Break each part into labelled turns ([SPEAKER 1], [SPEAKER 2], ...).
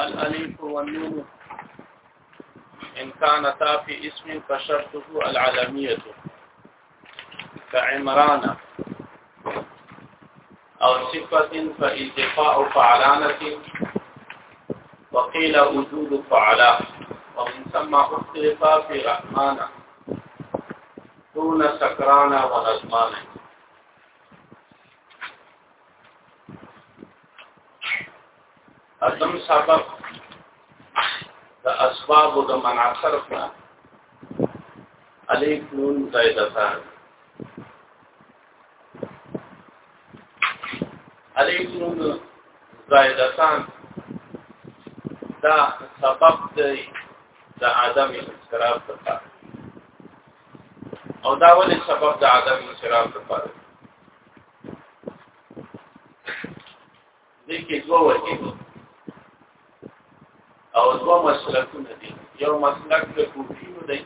[SPEAKER 1] الأليف والنون إن كانتا في اسم فشرطه العالمية كعمران أو صفة فالتقاء فعلانة وقيل وجود فعلاء ومن ثم اختلف في رحمانة دون سكران ونظمانه اتم سبب د اسباب د منع صرف نه علیک نون زائدتان علیک نون زائدتان دا سبب دی د عدم انصراف لپاره او دا ولې سبب د عدم انصراف لپاره دې کې دوه وجې او دوه مسلکونه دي یو مسلک د کوفیو دی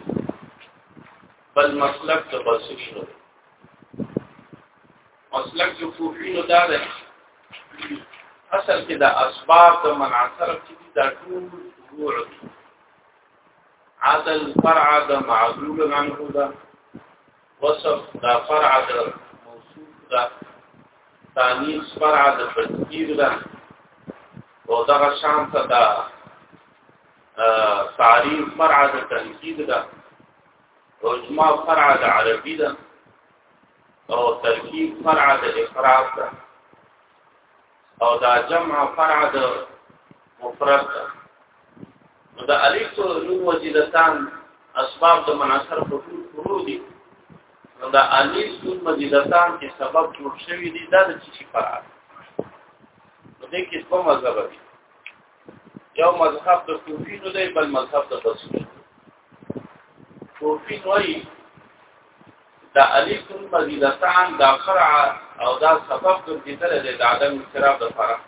[SPEAKER 1] بل مسلک د بصریو دی مسلک د کوفیو دا دی اصل کې د اسباب د منعصر کې دي دا ټول فروع دي عدل فرع د معذول عنه ده وصف دا فرع د موصوف دا تانیس فرع د تذکیر دا او دغه شان ته دا تعریف فرع د تنکید دا او اجماع فرع د عربی دا او ترکیب فرع د افراد دا او دا جمع فرع د مفرد نو د الف نون وزیدتان اسباب د مناصر په ټول فروع دي نو دا الف نون وزیدتان کې سبب جوړ شوی دی دا د چی فرع دی نو دې کې کوم مذهب دی یو مذهب د کوفی نه دی بل مذهب د بصری کوفی وایي دا الف مزیدتان دا فرع او دا سبب ګرځیدل دی د عدم اضطراب د فرع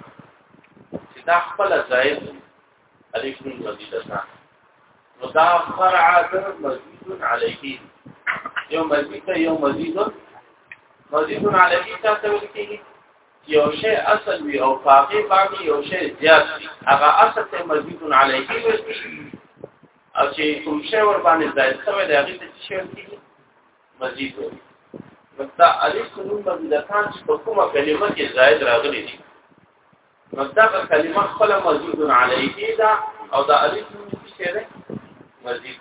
[SPEAKER 1] چې دا خپل زائد الف مزیدتان نو دا فرع د مزید علیه یو مزید یو مزید مزید علیه تاسو ویل کیږي یو شی اصل وي او باقي باندې یو شی زیات وي هغه اصل ته مزید علیه وي او چې کوم شی ور باندې زائد شوی دی هغه ته شی وي مزید وي مدا الف نون مزیدتان چې په کومه کلمه کې زائد راغلي دي مدا کلمه خپل مزید علیه دا او دا الف نون چې ده مزید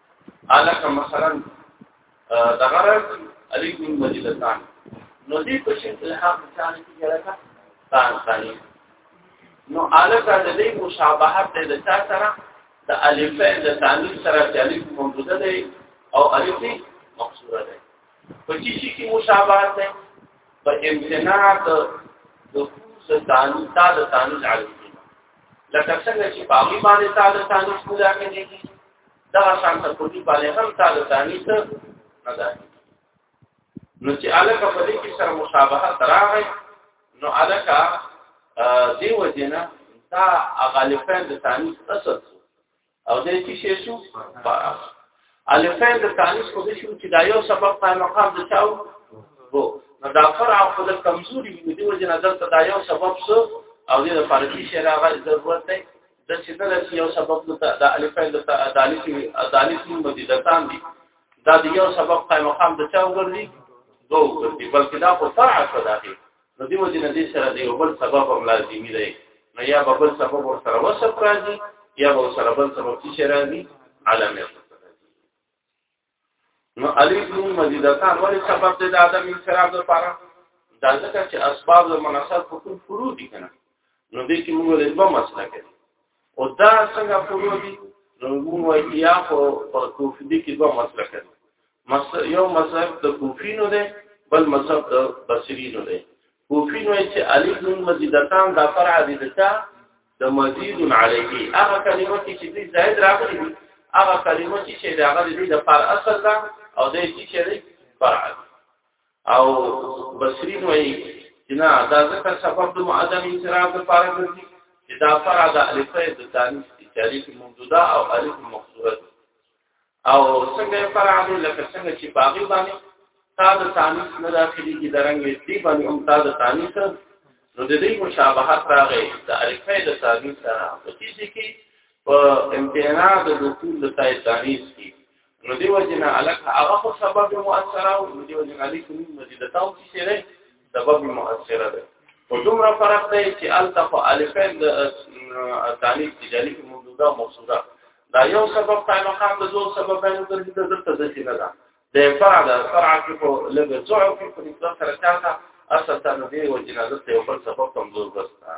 [SPEAKER 1] الکه مثلا دا غرض علی بن مجلتان نو دې په شکل الهام ځان کې راځه ځان ځاني نو الکه د دې مشابهت د چا سره د الفین د تانیث سره چې الف موجوده ده او الف مقصوره ده په چې شي کې مشابهت ده په امتناع د د تانیث تا د تانیث الف لکه څنګه چې باغی باندې تا د تانیث مولا کې دي دا شان ته کوټي باندې هم تا د ثاني ته نه ده نو چې الګ په دې کې سره مشابهت راغی نو الګ دی وجنه دا غالفین د ثاني اصل او دې کې شې شو الفین د ثاني خو دې شو چې دا یو سبب قائم مقام د چاو وو نو دا فرع خو د کمزوري دی وجنه دلته دا یو سبب سو او دې لپاره چې شراغه ضرورت دی د چې کله چې یو سبب د د الف د د الف د الف مدیدتان دي دا د یو سبب قائم مقام د چا وګرځي دوه وګرځي بلکې دا په فرع څه داخلي نو دی وجه نه دي سره دی یو بل سبب هم لازمي دی نو یا به بل سبب ور سره وسط راځي یا به سره بل سبب چې راځي علامه نو الف نون مزیدتان ولی سبب دی د عدم انصراف لپاره دا ځکه چې اسباب د مناسب په کوم فروع دي کنه نو دې کې موږ له دوه مسله کې او دا څنګه فروع دي نو موږ وایي یا خو په کوفي دي کې دوه مسله کې مسله یو مذهب د کوفینو دی بل مذهب د بصرینو دی کوفینو چې الف نون مزیدتان دا فرع دي دتا د مزید علیه هغه کلمه چې دې زائد راغلي دي هغه کلمه چې دا هغه دې د پر اصل ده او دې چې دې فرع او بصری وایي چې نه دا ځکه سبب د معدم انصراف لپاره ګرځي چې دا فرع د الف د ثاني چې الف ممدوده او الف مقصوره او څنګه فرع دی لکه څنګه چې باغی باندې تا د تانیس نه داخلي کې درنګ دی باندې هم تا د تانیس نو د دې مشابهت راغی د الفه د تانیس سره په دې کې په امتناع د دخول د تای تانیس کې نو دی وجنا الک هغه خو سبب مؤثره او دی وجنا علی کوم مزیدتا او چې سره سبب مؤثره ده په دومره فرق دی چې التف الفین د تانیف تجاری په موجوده مقصوده دا یو سبب قائم مقام د دوه سببانو د دې درته د څه نه ده د فرع د فرع کې په لږه ضعف کې په نسبت سره چاته اصل ته نو دی او جنازه ته یو بل سبب کمزور بستا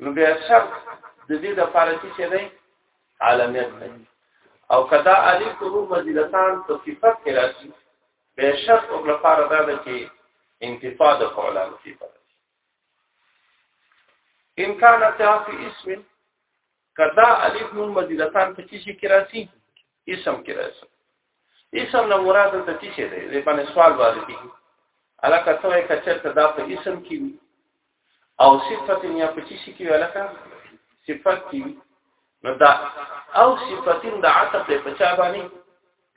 [SPEAKER 1] نو بیا شرط د دې د فارغ چې دی عالمیت دی او کدا علی کورو مزیدتان په صفت کې راځي به شرط او لپاره دا ده چې انتفاع د فعلان صفت ان كان تعفي اسم کدا الف نون مزیدتان په چی شي کې راځي اسم کې راځي اسم نه مراد ته چی شي دی دې باندې سوال وارد دي علاکه ته یې کچر ته دا په اسم کې وي او صفت یا په چی شي کې علاکه صفت کې وي نو دا او صفتین د عطف له پچا باندې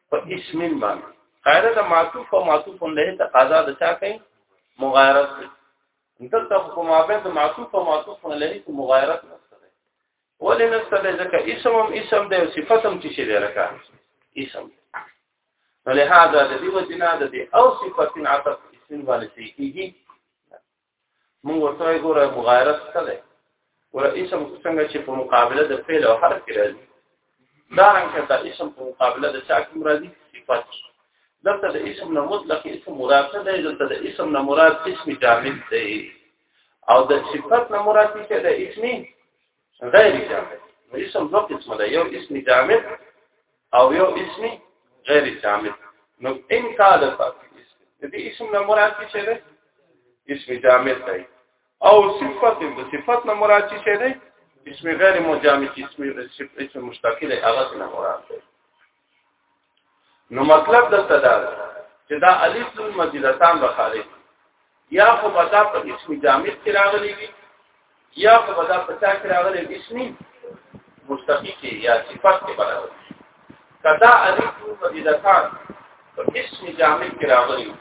[SPEAKER 1] په اسم باندې غیره د معطوف او معطوف له تقاضا د چا کوي مغایرت دلته خو په مابین د معطوف او معطوف نه لري کوم مغایرت نشته دی ولې نشته دی ځکه اسم هم اسم دی او صفت هم چې دی لکه اسم نو له هغه د دې وجنا د دې او صفت عطف اسم باندې کیږي موږ ورته ګوره مغایرت څه دی ور اسم څنګه چې په مقابله د فعل او حرف کې راځي دا رنګ ته اسم په مقابله د چا کوم راځي صفات دلته د اسم نه مطلق اسم مراد نه دی دلته د اسم نه مراد اسم جامد دی او د صفات نه مراد چې د اسم غیر جامد نو اسم دوه قسمه ده یو اسم جامد او یو اسم غیر جامد نو ان کاله فاصله د دې اسم نه مراد څه دی اسم جامد دی او صفت د صفت نه مراد څه شی دی اسم غیر مجامع چې اسم اسم مشتق دی هغه نه مراد دی نو مطلب د تدار چې دا الف المدلتان به خارج یا خو بدا په اسم جامع کې راغلي وي یا خو بدا په تا کې راغلي اسم مشتق کې یا صفت کې راغلي کدا الف مدیدتان په اسم جامع کې راغلي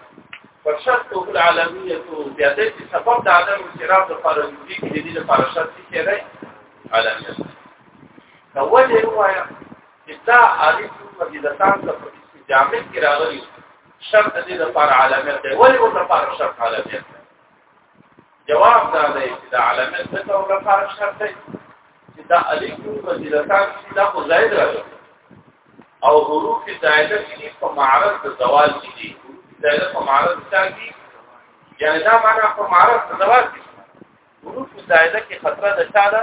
[SPEAKER 1] په شرط او العالمیه بیا د سبب د عدم انصراف لپاره دې کې د دې لپاره شرط کې دی عالمیه دا وجه وایا چې دا الف مدیدتان په اسم جامع کې راغلي شرط دې لپاره عالمیه دی ولې ورته لپاره شرط عالمیه جواب دا دی چې دا علامه څه ډول لپاره شرط دی چې دا الف وسیلتان چې دا خو زائد راځي او حروف زائده چې په معرض د زوال کې دي زائده په معرض کې یعنی دا معنا په معرض د زوال کې حروف زائده کې خطر د چا ده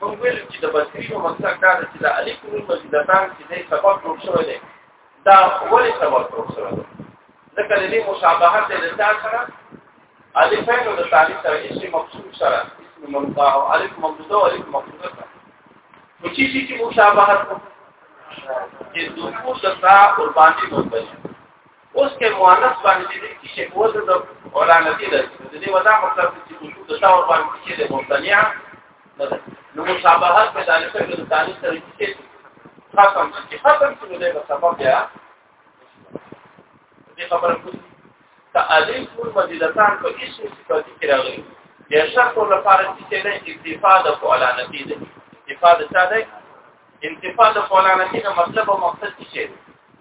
[SPEAKER 1] موږ ویل چې د بصري نو مطلب دا دی چې د الف نون مزیدتان چې د سبب جوړ شوی دی دا ولې سبب جوړ شوی دی ځکه د دې مشابهت د تا سره الفین او د تعریف سره اسم مقصود سره اسم ممتاع او الف ممدوده او الف مقصوده سره نو چې شي چې مشابهت چې د دوه د تا قرباني مونږ اوس کې مؤنث باندې دې کې چې په وزن د اولانتی ده د دې ودا مطلب چې وجود د شاور باندې چې د ممتنع نو مشابهت په دانش کې د ثاني سره چې ختم چې ختم چې دې په سبب بیا دې خبره کوي تعلیم ټول مدیلتان په هیڅ صفات کې راغلي یا شرط لپاره چې نه اکتفا د اولانتی ده اکتفا د څه ده انتفاع د اولانتی نه مطلب او مقصد څه دی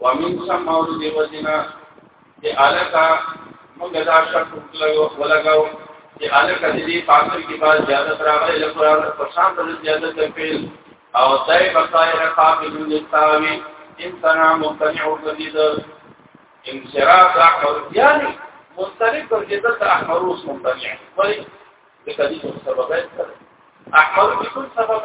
[SPEAKER 1] ومن سم مولود وزنا چې الکا موږ دا شرط وکړو ولګاو چې الکا دې پاتر کې بعد زیادت راغلی لپاره په شان د زیادت پیل او دای په ظاهر قابل للتاوی انسانا مقتنع جديد انصراف احمر یعنی مختلف پر جدت احمروس مقتنع ولی د کدی سبب احمر بكل سبب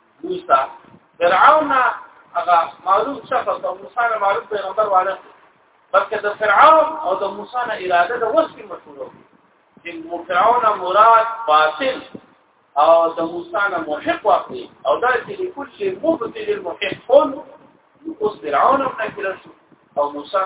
[SPEAKER 1] موسی فرعون هغه معلوم شخص او موسی نه معلوم پیغمبر وانه بلکې د فرعون او د موسی نه اراده د وسې مشهور چې فرعون مراد باطل او د موسی نه محق واقعي او دا چې لكل شي مبتل المحق قل اوس فرعون هم نکړل شو او موسی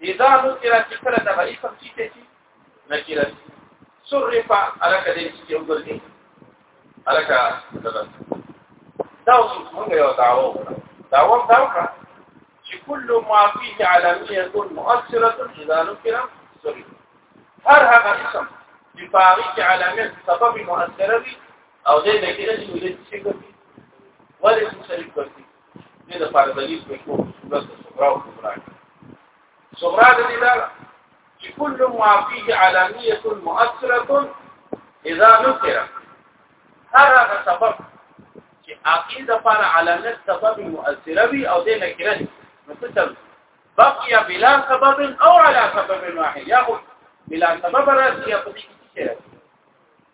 [SPEAKER 1] اذا نکره چې کله د اسم چې ته شي نکره صرف الکه دې چې یو ګرځي الکه دا اوس موږ یو داو داو داو چې کل ما فيه علاميه مؤثره اذا نکره صرف هر هغه اسم چې باغی کې علامه سبب مؤثره وي او دې نکره چې دې څه کوي ولې څه کوي دې د پاره دلیل په کوم صورت صغرا او کبرا صغرا د دې دا چې کل ما فيه علاميه مؤثره اذا نكر هر هغه سبب چې عقید پر علامت سبب مؤثره وي او دې نکره نو څه بقي بلا سبب او على سبب واحد ياخذ بلا سبب راځي په دې کې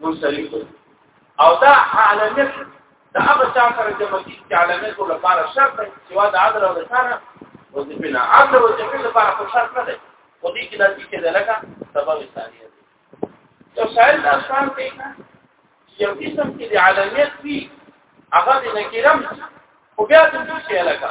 [SPEAKER 1] منسلک او دا عالمیت دا هغه چا سره چې مکیږي چې عالمیت لپاره شرط دی چې وا د عدل او لسانه وظیفه نه عدل او وظیفه لپاره خو شرط نه دی خو دې کې د دې کې لکه سبب ثانیه دی یو شاعر د اسلام کې یو قسم کې د عالمیت وی هغه د نکرم خو بیا د دې شي لکه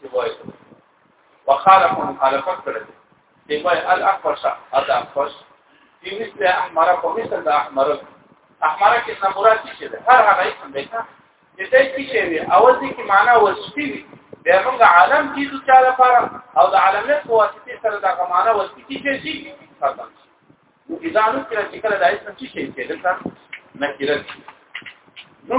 [SPEAKER 1] چې وایي وخالف مخالفت کړی دی وایي الاکبر شا ادا اکبر دی مثل احمر په مثل د احمر احمر کې څه مراد څه ده هر هغه اسم دی چې دای کی شی وي او دې کې معنا وسپی وي د موږ عالم کې د چا لپاره او د عالمیت په واسطه سره دا معنا وسپی کې شي ختم شي نو اذا نو کله چې کله دای څه شي چې دلته نکره نو